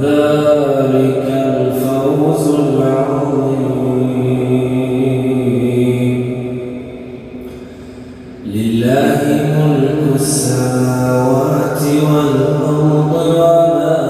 ذلك الفوز العظيم. لله ملك السماوات والأرض وما